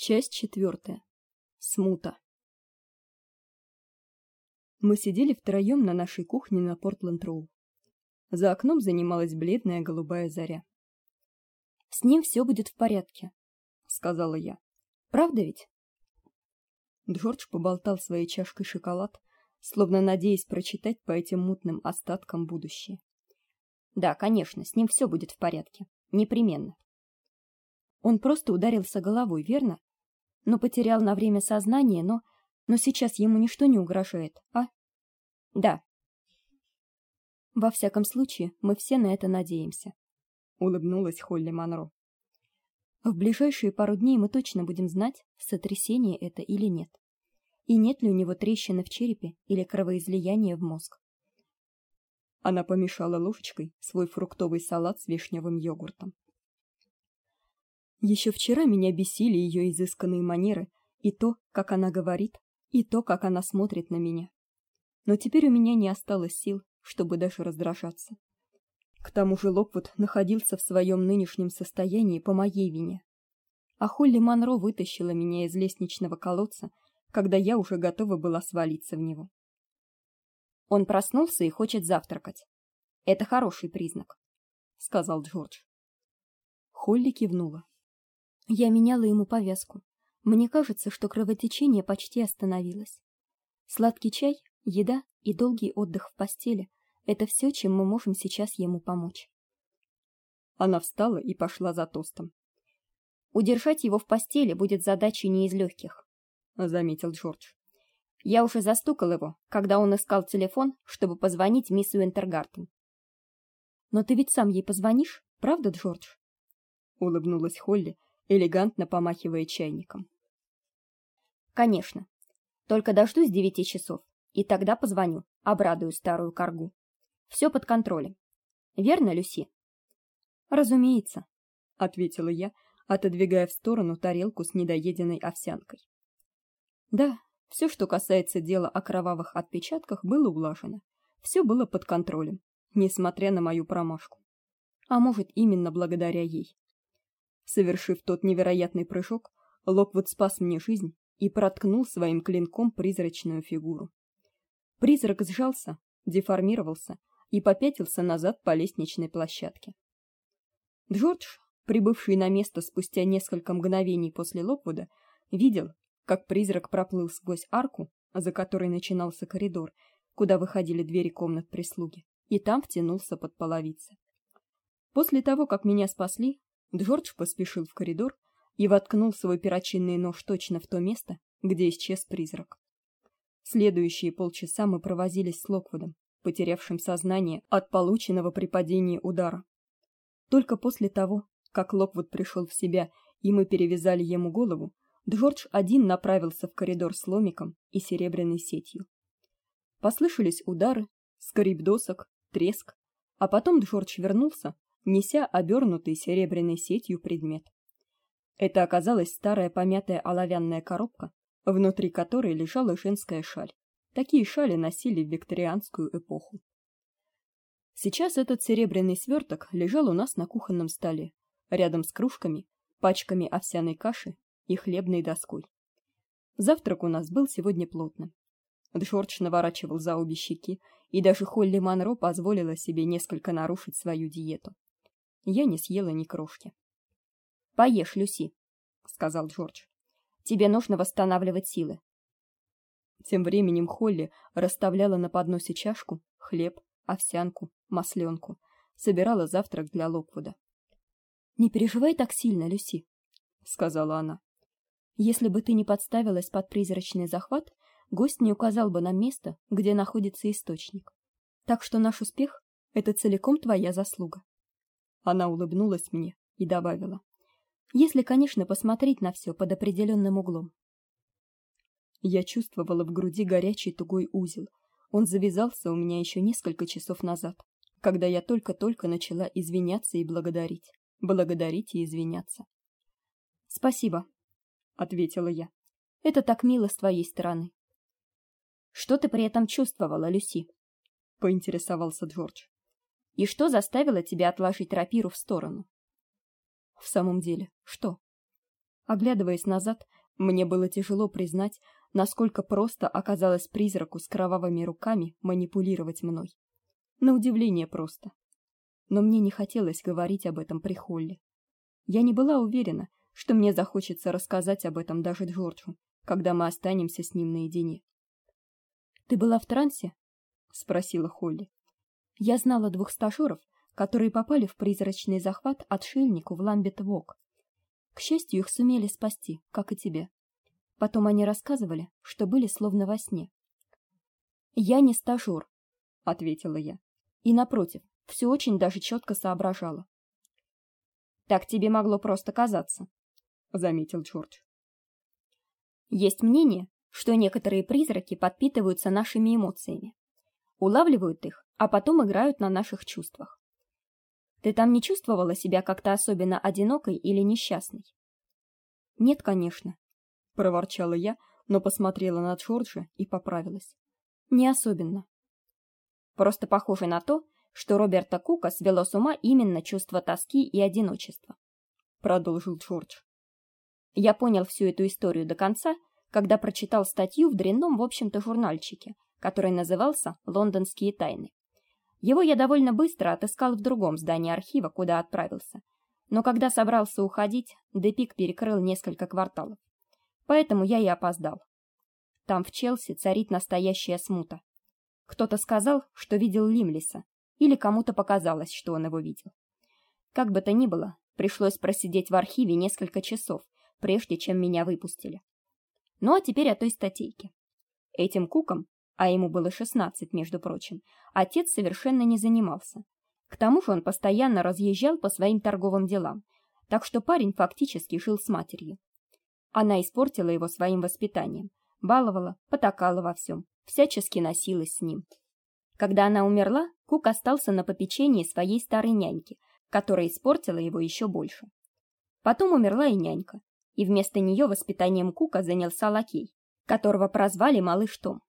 Часть четвертая. Смута. Мы сидели втроем на нашей кухне на Портленд-Роу. За окном занималась бледная голубая заря. С ним все будет в порядке, сказала я. Правда ведь? Джордж поболтал своей чашкой шоколад, словно надеясь прочитать по этим мутным остаткам будущее. Да, конечно, с ним все будет в порядке, непременно. Он просто ударился головой, верно? Но потерял на время сознание, но но сейчас ему ничто не угрожает, а? Да. Во всяком случае, мы все на это надеемся, улыбнулась Холли Манро. В ближайшие пару дней мы точно будем знать, сотрясение это или нет. И нет ли у него трещины в черепе или кровоизлияния в мозг. Она помешала ложечкой свой фруктовый салат с вишневым йогуртом. Еще вчера меня бесили ее изысканные манеры и то, как она говорит, и то, как она смотрит на меня. Но теперь у меня не осталось сил, чтобы даже раздражаться. К тому же Локвуд находился в своем нынешнем состоянии по моей вине. А Холли Манро вытащила меня из лестничного колодца, когда я уже готова была свалиться в него. Он проснулся и хочет завтракать. Это хороший признак, сказал Джордж. Холли кивнула. Я меняла ему повязку. Мне кажется, что кровотечение почти остановилось. Сладкий чай, еда и долгий отдых в постели это все, чем мы можем сейчас ему помочь. Она встала и пошла за тостом. Удержать его в постели будет задачей не из легких, заметил Джордж. Я уже застукал его, когда он искал телефон, чтобы позвонить мисс Уинтергартен. Но ты ведь сам ей позвонишь, правда, Джордж? улыбнулась Холли элегантно помахивая чайником. Конечно. Только дождусь девяти часов, и тогда позвоню, обрадую старую каргу. Все под контролем. Верно, Люси? Разумеется, ответила я, отодвигая в сторону тарелку с недоеденной овсянкой. Да, все, что касается дела о кровавых отпечатках, было улажено. Все было под контролем, несмотря на мою промашку. А может, именно благодаря ей. Совершив тот невероятный прыжок, Локвуд спас мне жизнь и проткнул своим клинком призрачную фигуру. Призрак сжался, деформировался и попятился назад по лестничной площадке. Джордж, прибывший на место спустя несколько мгновений после Локвуда, видел, как призрак проплыл сквозь арку, за которой начинался коридор, куда выходили двери комнат прислуги, и там втянулся под половицы. После того, как меня спасли, Джордж поспешил в коридор и воткнул свой перочинный нож точно в то место, где исчез призрак. Следующие полчаса мы провозились с Локвудом, потерявшим сознание от полученного при падении удара. Только после того, как Локвуд пришел в себя и мы перевязали ему голову, Джордж один направился в коридор с ломиком и серебряной сетью. Послышались удары, скрип досок, треск, а потом Джордж вернулся неся обернутый серебряной сетью предмет. Это оказалась старая помятая оловянная коробка, внутри которой лежала женская шаль. Такие шали носили в викторианскую эпоху. Сейчас этот серебряный сверток лежал у нас на кухонном столе, рядом с кружками, пачками овсяной каши и хлебной доской. Завтрак у нас был сегодня плотным. Джордж наворачивал за обе щеки, и даже Холли Манро позволила себе несколько нарушить свою диету. Я не съела ни крошки. Поешь, Люси, сказал Джордж. Тебе нужно восстанавливать силы. Тем временем Холли расставляла на подносе чашку, хлеб, овсянку, масленку, собирала завтрак для Локвуда. Не переживай так сильно, Люси, сказала она. Если бы ты не подставилась под призрачный захват, гость не указал бы нам место, где находится источник. Так что наш успех это целиком твоя заслуга. Она улыбнулась мне и добавила: "Если, конечно, посмотреть на все под определенным углом". Я чувствовала в груди горячий тугой узел. Он завязался у меня еще несколько часов назад, когда я только-только начала извиняться и благодарить, благодарить и извиняться. "Спасибо", ответила я. "Это так мило с твоей стороны". "Что ты при этом чувствовала, Люси?" поинтересовался Джордж. И что заставило тебя отложить рапиру в сторону? В самом деле, что? Оглядываясь назад, мне было тяжело признать, насколько просто оказалось призраку с кровавыми руками манипулировать мной. На удивление просто. Но мне не хотелось говорить об этом при Холле. Я не была уверена, что мне захочется рассказать об этом даже Джорджу, когда мы останемся с ним наедине. Ты была в трансе? спросила Холли. Я знала двух стажеров, которые попали в призрачный захват отшельнику в Ламбет-Вок. К счастью, их сумели спасти, как и тебе. Потом они рассказывали, что были словно во сне. Я не стажер, ответила я. И напротив, все очень даже четко соображала. Так тебе могло просто казаться, заметил Джордж. Есть мнение, что некоторые призраки подпитываются нашими эмоциями, улавливают их, а потом играют на наших чувствах. Ты там не чувствовала себя как-то особенно одинокой или несчастной? Нет, конечно, проворчала я, но посмотрела на Джорджа и поправилась. Не особенно. Просто похоже на то, что Роберта Кука свело с ума именно чувство тоски и одиночества, продолжил Джордж. Я понял всю эту историю до конца, когда прочитал статью в дрянном, в общем-то, журнальчике, который назывался Лондонские тайны. Его я довольно быстро отыскал в другом здании архива, куда отправился. Но когда собрался уходить, Депик перекрыл несколько кварталов. Поэтому я и опоздал. Там в Челси царит настоящая смута. Кто-то сказал, что видел Лимлиса, или кому-то показалось, что он его видел. Как бы то ни было, пришлось просидеть в архиве несколько часов, прежде чем меня выпустили. Ну а теперь о той статейке. Этим куком а ему было 16, между прочим, отец совершенно не занимался. К тому же он постоянно разъезжал по своим торговым делам, так что парень фактически жил с матерью. Она испортила его своим воспитанием, баловала, потакала во всем, всячески носилась с ним. Когда она умерла, Кук остался на попечении своей старой няньки, которая испортила его еще больше. Потом умерла и нянька, и вместо нее воспитанием Кука занялся лакей, которого прозвали Малыш Том.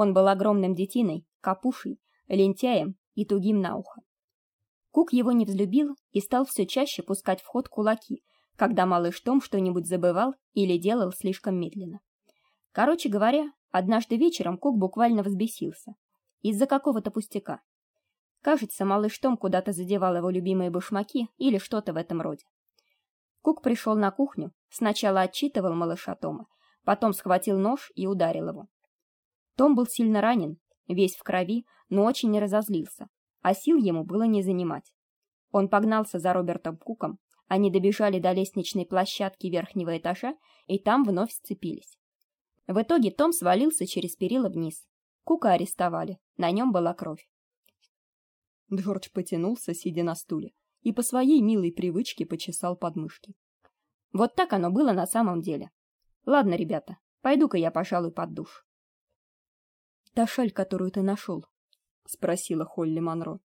Он был огромным детиной, капушей, лентяем и тугим на ухо. Кук его не взлюбил и стал все чаще пускать в ход кулаки, когда малыш Том что-нибудь забывал или делал слишком медленно. Короче говоря, однажды вечером Кук буквально взбесился из-за какого-то пустяка. Кажется, малыш Том куда-то задевал его любимые башмаки или что-то в этом роде. Кук пришел на кухню, сначала отчитывал малыша Тома, потом схватил нож и ударил его. Том был сильно ранен, весь в крови, но очень не разозлился, а сил ему было не занимать. Он погнался за Робертом Куком, они добежали до лестничной площадки верхнего этажа и там вновь сцепились. В итоге Том свалился через перила вниз. Кука арестовали, на нем была кровь. Джордж потянулся, сидя на стуле, и по своей милой привычке почесал подмышки. Вот так оно было на самом деле. Ладно, ребята, пойду-ка я, пожалуй, под душ. Та шаль, которую ты нашел?» — спросила Холли Манро.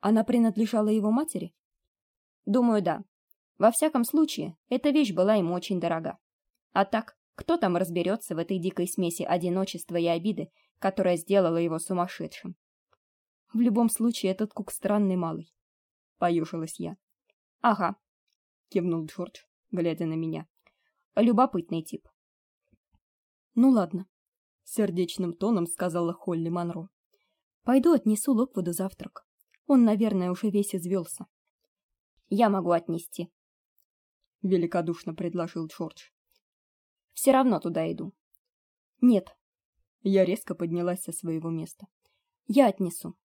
Она принадлежала его матери? Думаю, да. Во всяком случае, эта вещь была ему очень дорога. А так, кто там разберется в этой дикой смеси одиночества и обиды, которая сделала его сумасшедшим? В любом случае, этот кук странный малый. Поюжилась я. Ага, кивнул Джордж, глядя на меня. Любопытный тип. Ну ладно, сердечным тоном сказала Холли Манро. Пойду отнесу Локвуду завтрак. Он, наверное, уже весь извелся. Я могу отнести, великодушно предложил Джордж. Все равно туда иду. Нет. Я резко поднялась со своего места. Я отнесу.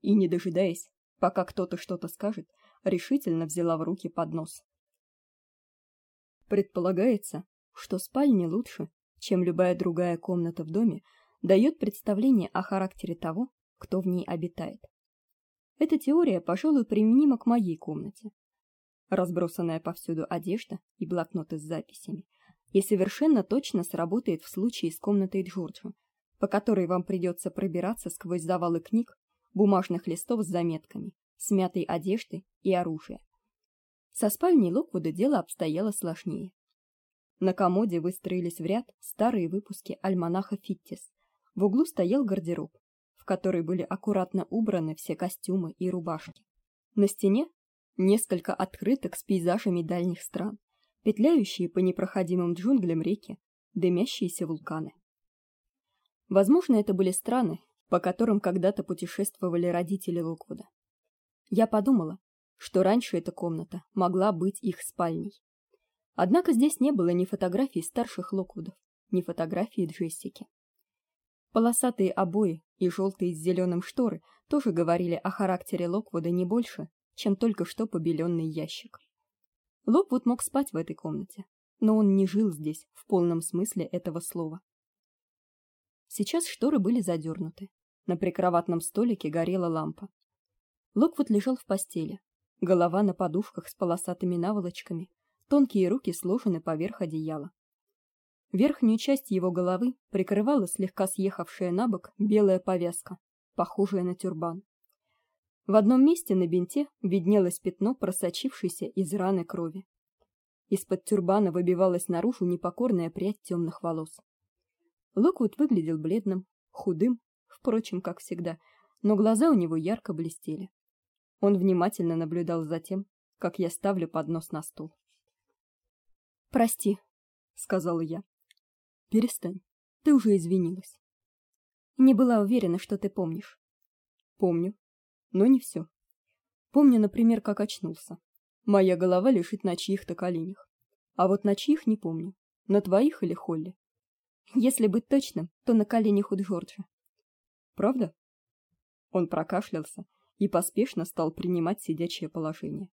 И не дожидаясь, пока кто-то что-то скажет, решительно взяла в руки поднос. Предполагается, что спальня лучше, чем любая другая комната в доме, дает представление о характере того, кто в ней обитает. Эта теория, пожалуй, применима к моей комнате. Разбросанная повсюду одежда и блокноты с записями, и совершенно точно сработает в случае с комнатой Джорджа, по которой вам придется пробираться сквозь завалы книг, бумажных листов с заметками, смятой одежды и оружия. Со спальней Локвуда дело обстояло сложнее. На комоде выстроились в ряд старые выпуски альманаха Фиттис. В углу стоял гардероб, в который были аккуратно убраны все костюмы и рубашки. На стене несколько открыток с пейзажами дальних стран. петляющие по непроходимым джунглям реки, дымящиеся вулканы. Возможно, это были страны, по которым когда-то путешествовали родители Локвуда. Я подумала, что раньше эта комната могла быть их спальней. Однако здесь не было ни фотографий старших Локвудов, ни фотографии Джессики. Полосатые обои и желтые с зеленым шторы тоже говорили о характере Локвуда не больше, чем только что побеленный ящик. Локвуд мог спать в этой комнате, но он не жил здесь в полном смысле этого слова. Сейчас шторы были задернуты. На прикроватном столике горела лампа. Локвуд лежал в постели. Голова на подушках с полосатыми наволочками, тонкие руки сложены поверх одеяла. Верхнюю часть его головы прикрывала слегка съехавшая на бок белая повязка, похожая на тюрбан. В одном месте на бинте виднелось пятно просочившейся из раны крови. Из-под тюрбана выбивалась наружу непокорная прядь темных волос. Локвуд выглядел бледным, худым, впрочем, как всегда, но глаза у него ярко блестели. Он внимательно наблюдал за тем, как я ставлю поднос на стол. "Прости", сказала я. Перестань. Ты уже извинилась. Не была уверена, что ты помнишь. Помню, но не все. Помню, например, как очнулся. Моя голова лежит на чьих-то коленях. А вот на чьих не помню. На твоих или Холли? Если быть точным, то на коленях у Джорджа. Правда? Он прокашлялся и поспешно стал принимать сидячее положение.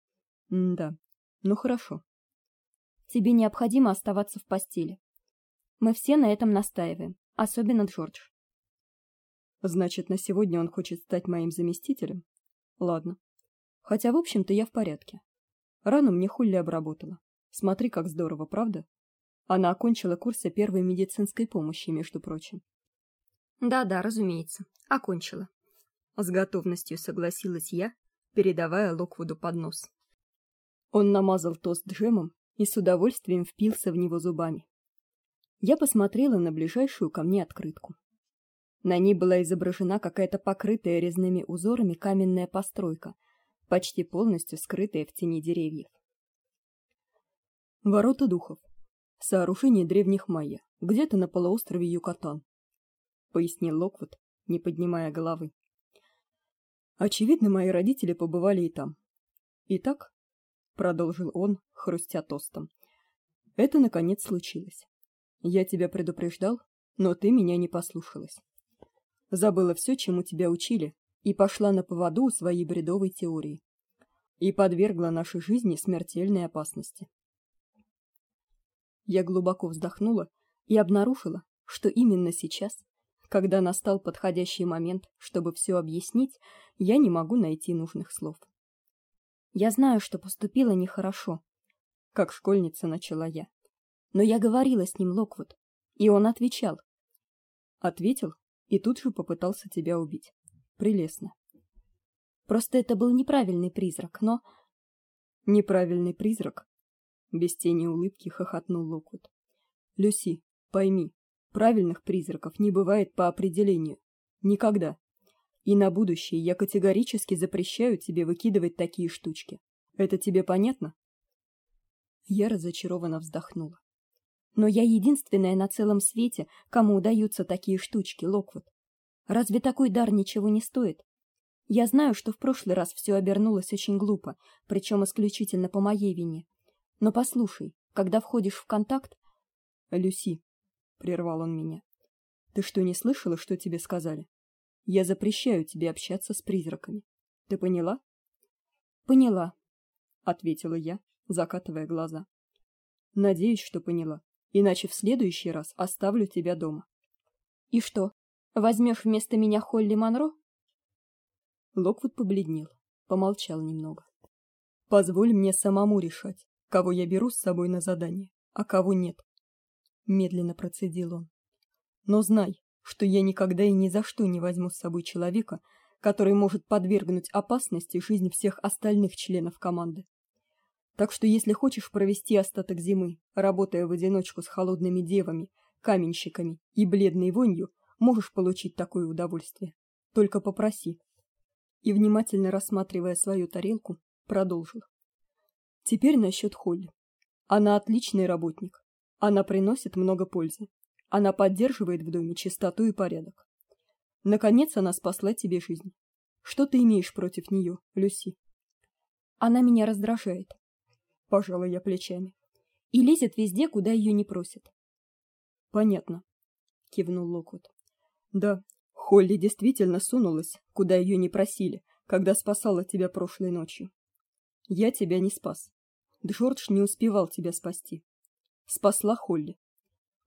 М-да. Ну хорошо. Тебе необходимо оставаться в постели. Мы все на этом настаиваем, особенно Джордж. Значит, на сегодня он хочет стать моим заместителем? Ладно. Хотя, в общем-то, я в порядке. Рану мне Холли обработала. Смотри, как здорово, правда? Она окончила курсы первой медицинской помощи, между прочим. Да-да, разумеется, окончила. С готовностью согласилась я, передавая Локвуду поднос. Он намазал тост джемом и с удовольствием впился в него зубами. Я посмотрела на ближайшую ко мне открытку. На ней была изображена какая-то покрытая резными узорами каменная постройка, почти полностью скрытая в тени деревьев. Ворота духов. Сооружение древних майя, где-то на полуострове Юкатан, пояснил Локвуд, не поднимая головы. Очевидно, мои родители побывали и там. Итак, продолжил он, хрустя тостом. Это наконец случилось. Я тебя предупреждал, но ты меня не послушалась. Забыла все, чему тебя учили, и пошла на поводу у своей бредовой теории. И подвергла нашей жизни смертельной опасности. Я глубоко вздохнула и обнаружила, что именно сейчас, когда настал подходящий момент, чтобы все объяснить, я не могу найти нужных слов. Я знаю, что поступила нехорошо, как школьница начала я. Но я говорила с ним, Локвуд, и он отвечал. Ответил и тут же попытался тебя убить. Прелестно. Просто это был неправильный призрак, но неправильный призрак. Без тени улыбки хохотнул Локвуд. Люси, пойми, правильных призраков не бывает по определению. Никогда. И на будущее я категорически запрещаю тебе выкидывать такие штучки. Это тебе понятно? Я разочарованно вздохнула. Но я единственная на целом свете, кому удаются такие штучки, Локвуд. Разве такой дар ничего не стоит? Я знаю, что в прошлый раз все обернулось очень глупо, причем исключительно по моей вине. Но послушай, когда входишь в контакт, Люси, прервал он меня. Ты что, не слышала, что тебе сказали? Я запрещаю тебе общаться с призраками. Ты поняла? Поняла, ответила я, закатывая глаза. Надеюсь, что поняла иначе в следующий раз оставлю тебя дома. И что? Возьмешь вместо меня Холли Манро? Локвуд побледнел, помолчал немного. Позволь мне самому решать, кого я беру с собой на задание, а кого нет, медленно процедил он. Но знай, что я никогда и ни за что не возьму с собой человека, который может подвергнуть опасности жизнь всех остальных членов команды. Так что если хочешь провести остаток зимы, работая в одиночку с холодными девами, каменщиками и бледной вонью, можешь получить такое удовольствие. Только попроси. И внимательно рассматривая свою тарелку, продолжил. Теперь насчет Холли. Она отличный работник. Она приносит много пользы. Она поддерживает в доме чистоту и порядок. Наконец она спасла тебе жизнь. Что ты имеешь против нее, Люси? Она меня раздражает. Пожалуй, я плечами. И лезет везде, куда ее не просят. Понятно, кивнул Локвуд. Да, Холли действительно сунулась, куда ее не просили, когда спасала тебя прошлой ночью. Я тебя не спас. Джордж не успевал тебя спасти. Спасла Холли.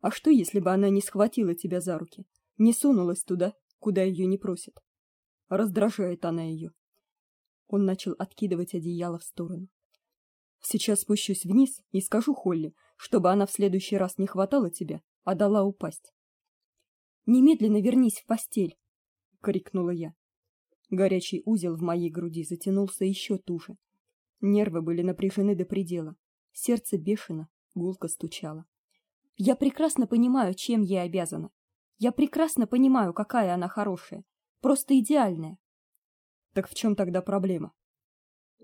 А что, если бы она не схватила тебя за руки, не сунулась туда, куда ее не просят? Раздражает она ее. Он начал откидывать одеяло в сторону. Сейчас спущусь вниз и скажу Холли, чтобы она в следующий раз не хватала тебя, а дала упасть. Немедленно вернись в постель, крикнула я. Горячий узел в моей груди затянулся еще туже. Нервы были напряжены до предела. Сердце бешено, гулко стучало. Я прекрасно понимаю, чем ей обязана. Я прекрасно понимаю, какая она хорошая, просто идеальная. Так в чем тогда проблема?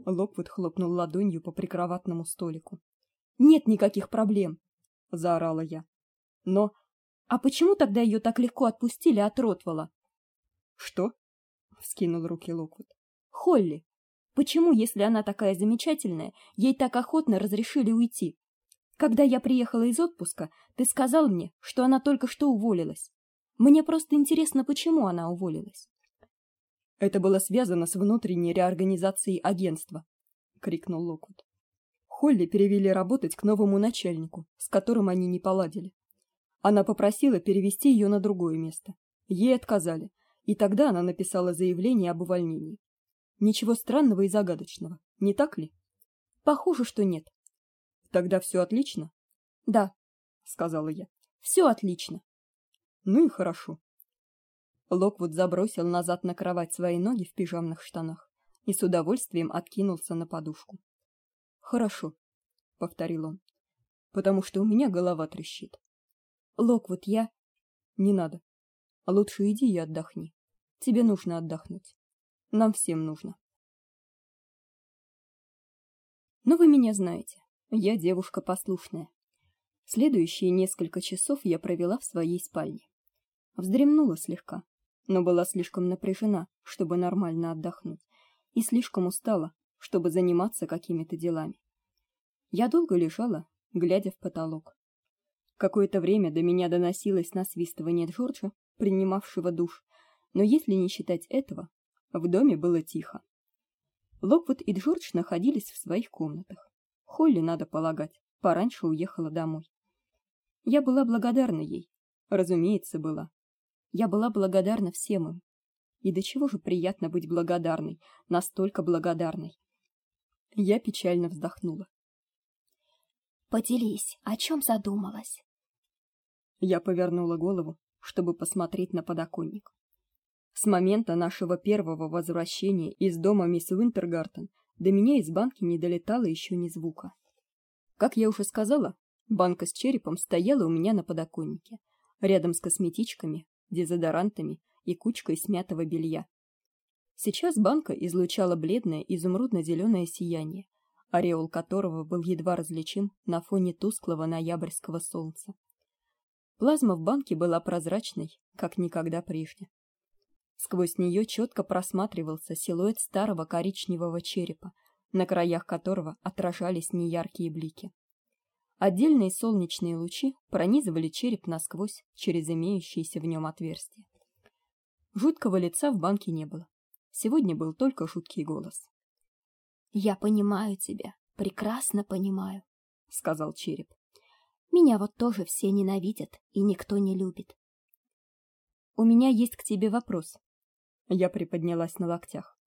Локвуд хлопнул ладонью по прикроватному столику. Нет никаких проблем, заорала я. Но а почему тогда ее так легко отпустили от Ротвала? Что? вскинул руки Локвуд. Холли. Почему, если она такая замечательная, ей так охотно разрешили уйти? Когда я приехала из отпуска, ты сказал мне, что она только что уволилась. Мне просто интересно, почему она уволилась. Это было связано с внутренней реорганизацией агентства, крикнул Локвуд. Холли перевели работать к новому начальнику, с которым они не поладили. Она попросила перевести ее на другое место. Ей отказали, и тогда она написала заявление об увольнении. Ничего странного и загадочного, не так ли? Похоже, что нет. Тогда все отлично? Да, сказала я. Все отлично. Ну и хорошо. Локвуд забросил назад на кровать свои ноги в пижамных штанах и с удовольствием откинулся на подушку. Хорошо, повторил он. Потому что у меня голова трещит. Локвуд, я не надо. Лучше иди и отдохни. Тебе нужно отдохнуть. Нам всем нужно. Ну вы меня знаете. Я девушка послушная. Следующие несколько часов я провела в своей спальне. Вздремнула слегка, но была слишком напряжена, чтобы нормально отдохнуть, и слишком устала, чтобы заниматься какими-то делами. Я долго лежала, глядя в потолок. Какое-то время до меня доносилось насвистывание Джорджа, принимавшего душ, но если не считать этого, в доме было тихо. Локвуд и Джордж находились в своих комнатах. Холли, надо полагать, пораньше уехала домой. Я была благодарна ей, разумеется, была. Я была благодарна всем им. И до чего же приятно быть благодарной, настолько благодарной. Я печально вздохнула. Поделись, о чем задумалась? Я повернула голову, чтобы посмотреть на подоконник. С момента нашего первого возвращения из дома мисс Винтергартен до меня из банки не долетало еще ни звука. Как я уже сказала, банка с черепом стояла у меня на подоконнике, рядом с косметичками, дезодорантами и кучкой смятого белья. Сейчас банка излучала бледное изумрудно зеленое сияние, ореол которого был едва различим на фоне тусклого ноябрьского солнца. Плазма в банке была прозрачной, как никогда прежде. Сквозь нее четко просматривался силуэт старого коричневого черепа, на краях которого отражались неяркие блики. Отдельные солнечные лучи пронизывали череп насквозь через имеющиеся в нем отверстия. Жуткого лица в банке не было. Сегодня был только жуткий голос. Я понимаю тебя, прекрасно понимаю, сказал череп. Меня вот тоже все ненавидят и никто не любит. У меня есть к тебе вопрос. Я приподнялась на локтях.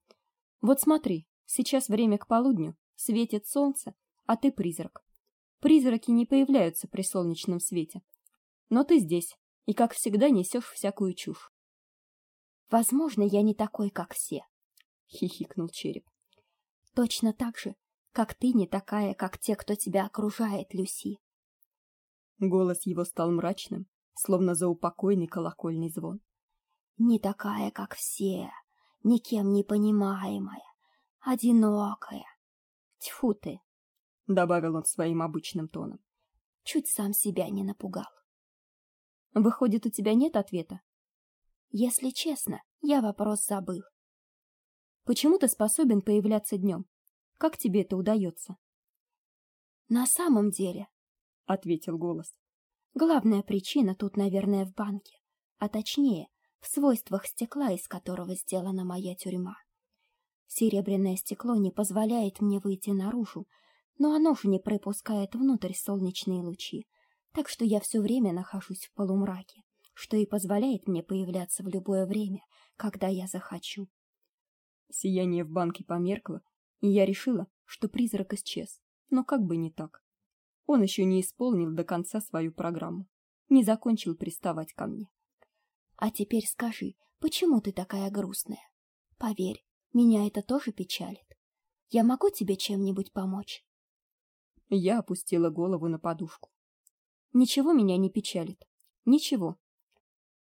Вот смотри, сейчас время к полудню, светит солнце, а ты призрак. Призраки не появляются при солнечном свете. Но ты здесь, и как всегда несешь всякую чушь. Возможно, я не такой, как все, хихикнул череп. Точно так же, как ты не такая, как те, кто тебя окружает, Люси. Голос его стал мрачным, словно заупокойный колокольный звон. Не такая, как все, никем не понимаемая, одинокая. Тьфу ты, добавил он своим обычным тоном. Чуть сам себя не напугал. Выходит, у тебя нет ответа? Если честно, я вопрос забыл. Почему ты способен появляться днем? Как тебе это удается? На самом деле, ответил голос. Главная причина тут, наверное, в банке, а точнее, в свойствах стекла, из которого сделана моя тюрьма. Серебряное стекло не позволяет мне выйти наружу, но оно же не пропускает внутрь солнечные лучи, так что я все время нахожусь в полумраке, что и позволяет мне появляться в любое время, когда я захочу. Сияние в банке померкло, и я решила, что призрак исчез. Но как бы не так. Он еще не исполнил до конца свою программу, не закончил приставать ко мне. А теперь скажи, почему ты такая грустная? Поверь, меня это тоже печалит. Я могу тебе чем-нибудь помочь? Я опустила голову на подушку. Ничего меня не печалит. Ничего.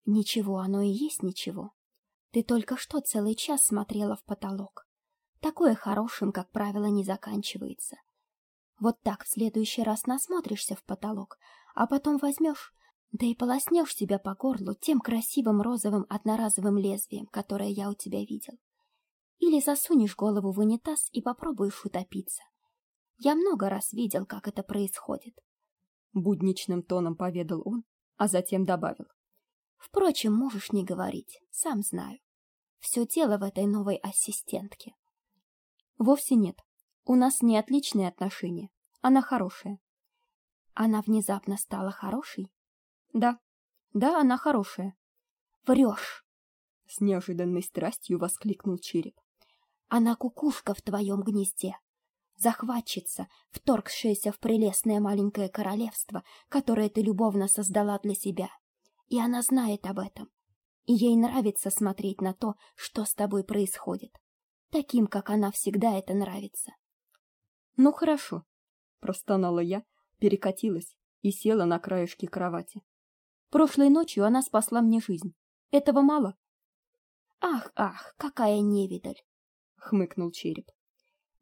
Ничего, оно и есть ничего. Ты только что целый час смотрела в потолок. Такое хорошим, как правило, не заканчивается. Вот так в следующий раз насмотришься в потолок, а потом возьмешь, да и полоснешь себя по горлу тем красивым розовым одноразовым лезвием, которое я у тебя видел. Или засунешь голову в унитаз и попробуешь утопиться. Я много раз видел, как это происходит. Будничным тоном поведал он, а затем добавил. Впрочем, можешь не говорить, сам знаю. Все дело в этой новой ассистентке. Вовсе нет. У нас не отличные отношения. Она хорошая. Она внезапно стала хорошей? Да. Да, она хорошая. Врешь. С неожиданной страстью воскликнул череп. Она кукушка в твоем гнезде. Захватчица, вторгшаяся в прелестное маленькое королевство, которое ты любовно создала для себя. И она знает об этом. И ей нравится смотреть на то, что с тобой происходит. Таким, как она всегда это нравится. Ну хорошо, простонала я, перекатилась и села на краешке кровати. Прошлой ночью она спасла мне жизнь. Этого мало? Ах, ах, какая невидаль, хмыкнул череп.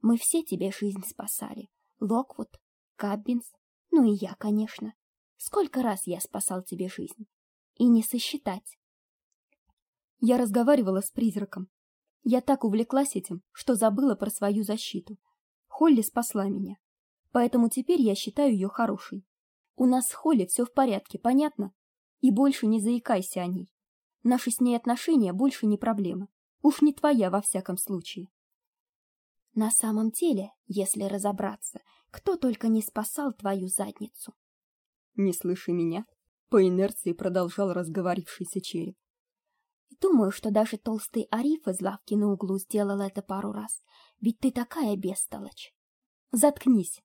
Мы все тебе жизнь спасали. Локвуд, Каббинс, ну и я, конечно. Сколько раз я спасал тебе жизнь? И не сосчитать. Я разговаривала с призраком. Я так увлеклась этим, что забыла про свою защиту. Холли спасла меня. Поэтому теперь я считаю ее хорошей. У нас с Холли все в порядке, понятно? И больше не заикайся о ней. Наши с ней отношения больше не проблема. Уж не твоя во всяком случае. На самом деле, если разобраться, кто только не спасал твою задницу. Не слыша меня, по инерции продолжал разговорившийся череп. Думаю, что даже толстый Ариф из лавки на углу сделал это пару раз. Ведь ты такая бестолочь. Заткнись.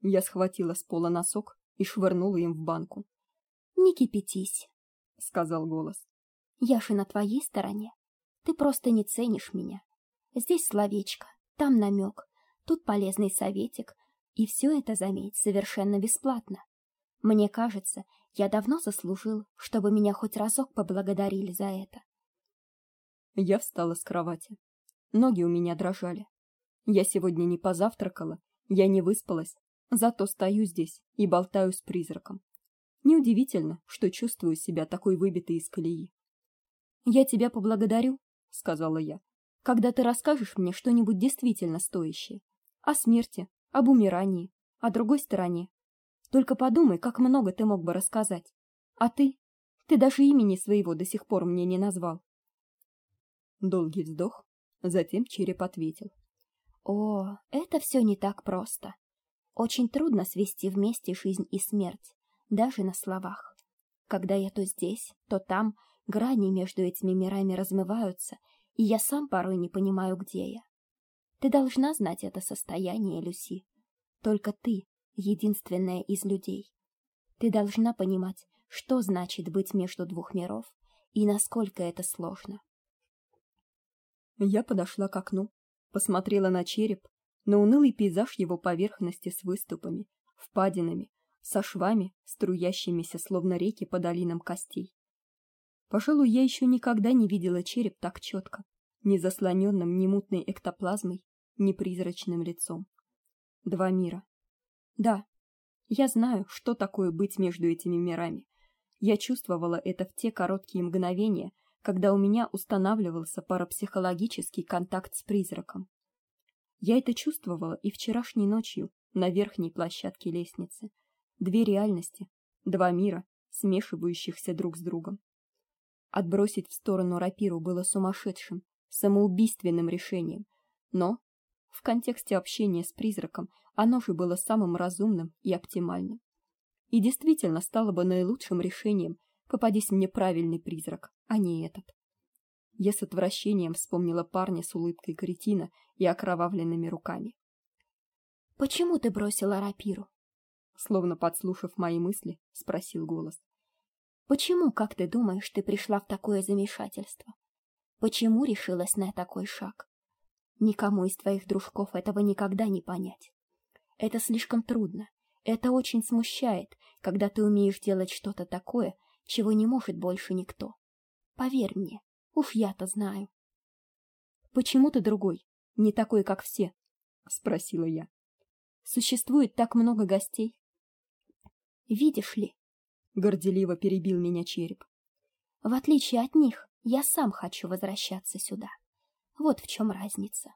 Я схватила с пола носок и швырнула им в банку. Не кипятись, сказал голос. Я же на твоей стороне. Ты просто не ценишь меня. Здесь словечко, там намек, тут полезный советик, и все это, заметь, совершенно бесплатно. Мне кажется, я давно заслужил, чтобы меня хоть разок поблагодарили за это. Я встала с кровати. Ноги у меня дрожали. Я сегодня не позавтракала, я не выспалась, зато стою здесь и болтаю с призраком. Неудивительно, что чувствую себя такой выбитой из колеи. Я тебя поблагодарю, сказала я. Когда ты расскажешь мне что-нибудь действительно стоящее о смерти, об умирании, о другой стороне, только подумай, как много ты мог бы рассказать. А ты? Ты даже имени своего до сих пор мне не назвал. Долгий вздох, затем череп ответил: "О, это все не так просто. Очень трудно свести вместе жизнь и смерть, даже на словах. Когда я то здесь, то там, грани между этими мирами размываются, и я сам порой не понимаю, где я. Ты должна знать это состояние, Люси. Только ты, единственная из людей. Ты должна понимать, что значит быть между двух миров и насколько это сложно. Я подошла к окну, посмотрела на череп, на унылый пейзаж его поверхности с выступами, впадинами, со швами, струящимися словно реки по долинам костей. Пожалуй, я еще никогда не видела череп так четко, не заслоненным ни мутной эктоплазмой, ни призрачным лицом. Два мира, Да. Я знаю, что такое быть между этими мирами. Я чувствовала это в те короткие мгновения, когда у меня устанавливался парапсихологический контакт с призраком. Я это чувствовала и вчерашней ночью на верхней площадке лестницы. Две реальности, два мира, смешивающихся друг с другом. Отбросить в сторону рапиру было сумасшедшим, самоубийственным решением, но в контексте общения с призраком оно же было самым разумным и оптимальным. И действительно стало бы наилучшим решением, попадись мне правильный призрак, а не этот. Я с отвращением вспомнила парня с улыбкой кретина и окровавленными руками. Почему ты бросила рапиру? Словно подслушав мои мысли, спросил голос. Почему, как ты думаешь, ты пришла в такое замешательство? Почему решилась на такой шаг? Никому из твоих дружков этого никогда не понять. Это слишком трудно. Это очень смущает, когда ты умеешь делать что-то такое, чего не может больше никто. Поверь мне, уж я-то знаю. Почему ты другой, не такой, как все? спросила я. Существует так много гостей. Видишь ли, горделиво перебил меня череп. В отличие от них, я сам хочу возвращаться сюда. Вот в чем разница.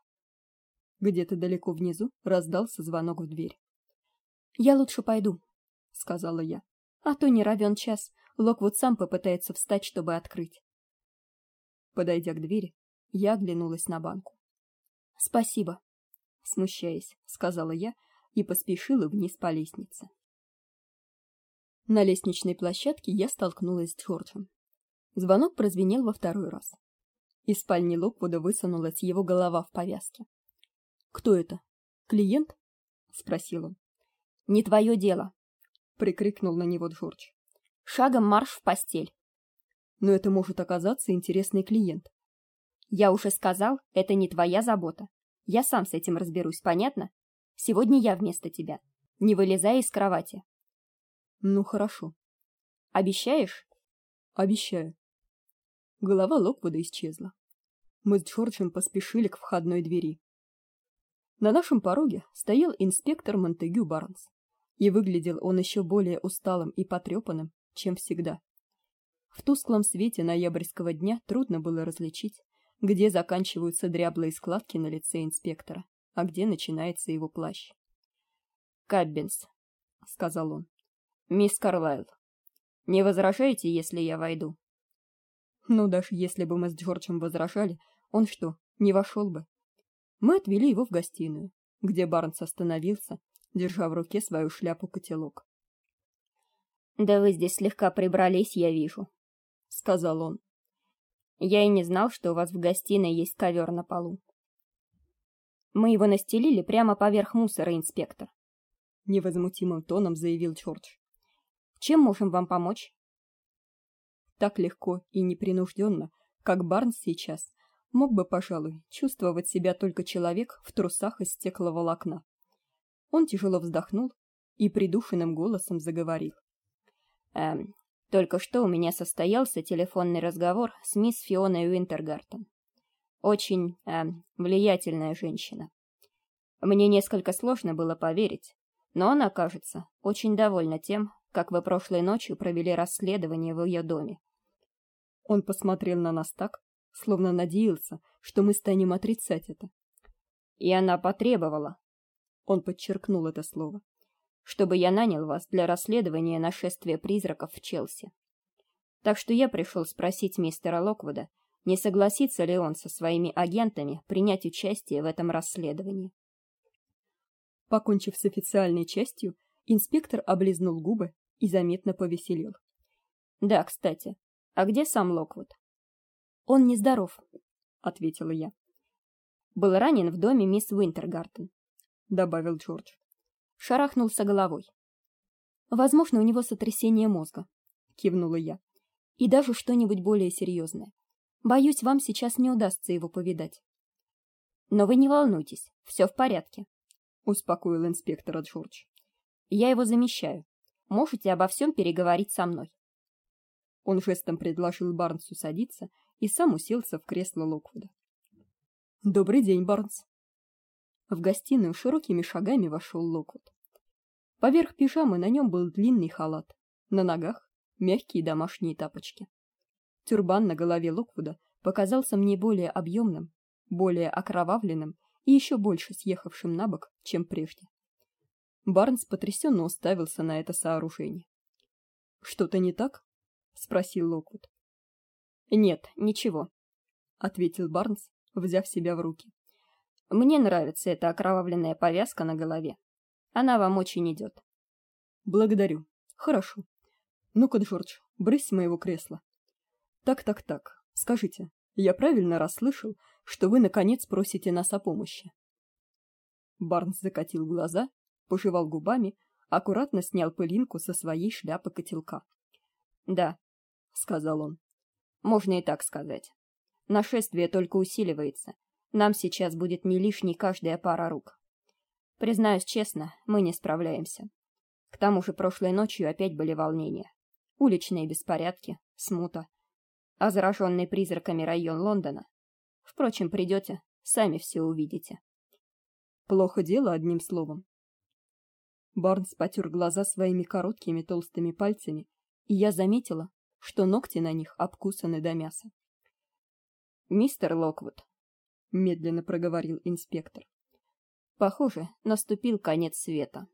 Где-то далеко внизу раздался звонок в дверь. Я лучше пойду, сказала я. А то не равен час, Локвуд сам попытается встать, чтобы открыть. Подойдя к двери, я оглянулась на банку. Спасибо, смущаясь, сказала я и поспешила вниз по лестнице. На лестничной площадке я столкнулась с Джорджем. Звонок прозвенел во второй раз. Из спальни Локвуда высунулась его голова в повязке. Кто это? Клиент? спросил он. Не твое дело, прикрикнул на него Джордж. Шагом марш в постель. Но это может оказаться интересный клиент. Я уже сказал, это не твоя забота. Я сам с этим разберусь, понятно? Сегодня я вместо тебя. Не вылезай из кровати. Ну хорошо. Обещаешь? Обещаю. Голова Локвуда исчезла. Мы с Джорджем поспешили к входной двери. На нашем пороге стоял инспектор Монтегю Барнс, и выглядел он еще более усталым и потрепанным, чем всегда. В тусклом свете ноябрьского дня трудно было различить, где заканчиваются дряблые складки на лице инспектора, а где начинается его плащ. "Каббинс", сказал он. "Мисс Карлайл, не возражаете, если я войду?" Ну даже если бы мы с Джорджем возражали, он что, не вошел бы? Мы отвели его в гостиную, где Барнс остановился, держа в руке свою шляпу-котелок. Да вы здесь слегка прибрались, я вижу, сказал он. Я и не знал, что у вас в гостиной есть ковер на полу. Мы его настелили прямо поверх мусора, инспектор, невозмутимым тоном заявил Джордж. Чем можем вам помочь? так легко и непринужденно, как Барнс сейчас, мог бы, пожалуй, чувствовать себя только человек в трусах из стекловолокна. Он тяжело вздохнул и придушенным голосом заговорил. Эм, только что у меня состоялся телефонный разговор с мисс Фионой Уинтергартен. Очень эм, влиятельная женщина. Мне несколько сложно было поверить, но она, кажется, очень довольна тем, как вы прошлой ночью провели расследование в ее доме. Он посмотрел на нас так, словно надеялся, что мы станем отрицать это. И она потребовала, он подчеркнул это слово, чтобы я нанял вас для расследования нашествия призраков в Челси. Так что я пришел спросить мистера Локвуда, не согласится ли он со своими агентами принять участие в этом расследовании. Покончив с официальной частью, инспектор облизнул губы и заметно повеселел. Да, кстати, а где сам Локвуд? Он нездоров, ответила я. Был ранен в доме мисс Уинтергартен, добавил Джордж. Шарахнулся головой. Возможно, у него сотрясение мозга, кивнула я. И даже что-нибудь более серьезное. Боюсь, вам сейчас не удастся его повидать. Но вы не волнуйтесь, все в порядке, успокоил инспектор Джордж. Я его замещаю. Можете обо всем переговорить со мной. Он жестом предложил Барнсу садиться и сам уселся в кресло Локвуда. Добрый день, Барнс. В гостиную широкими шагами вошел Локвуд. Поверх пижамы на нем был длинный халат, на ногах мягкие домашние тапочки. Тюрбан на голове Локвуда показался мне более объемным, более окровавленным и еще больше съехавшим на бок, чем прежде. Барнс потрясенно уставился на это сооружение. Что-то не так? спросил Локвуд. Нет, ничего, ответил Барнс, взяв себя в руки. Мне нравится эта окровавленная повязка на голове. Она вам очень идет. Благодарю. Хорошо. Ну-ка, Джордж, брысь с моего кресла. Так-так-так. Скажите, я правильно расслышал, что вы наконец просите нас о помощи? Барнс закатил глаза, пожевал губами, аккуратно снял пылинку со своей шляпы котелка. "Да", сказал он. "Можно и так сказать. Нашествие только усиливается. Нам сейчас будет не лишней каждая пара рук. Признаюсь честно, мы не справляемся. К тому же прошлой ночью опять были волнения. Уличные беспорядки, смута, а зараженный призраками район Лондона. Впрочем, придете, сами все увидите. Плохо дело одним словом. Барнс потёр глаза своими короткими толстыми пальцами, и я заметила, что ногти на них обкусаны до мяса. Мистер Локвуд, медленно проговорил инспектор. Похоже, наступил конец света.